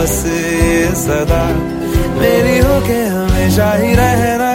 बस सदा। मेरी हो के हमेशा ही रहना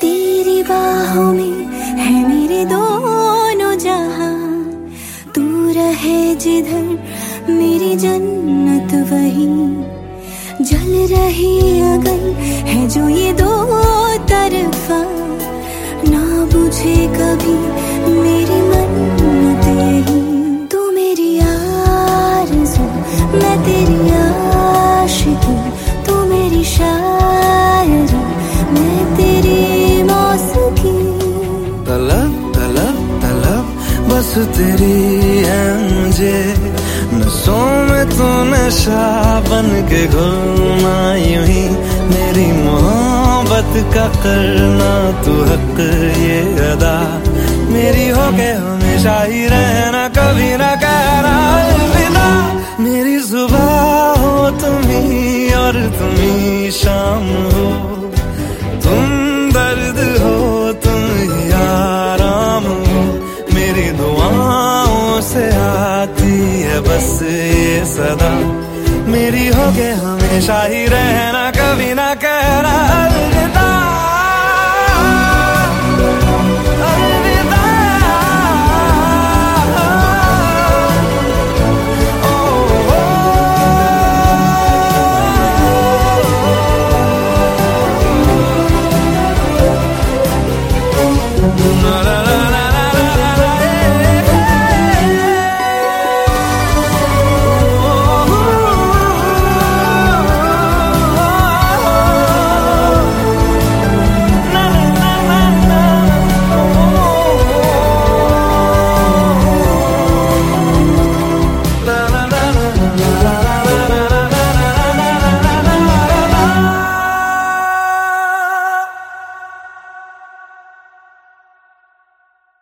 तेरी बाहों में है मेरे दोनों जहाँ। तू रहे जिधर, मेरी जन्नत वही। जल रही अगर है जो ये दो तेरी है मुझे नसों में तू नशा बन के घुलना यूँ ही। मेरी मोहब्बत का करना तू हक ये अदा। मेरी हो के हमेशा ही रहना, कभी ना कहना बस ये सदा। मेरी हो गए हमेशा ही रहना कभी ना कहना।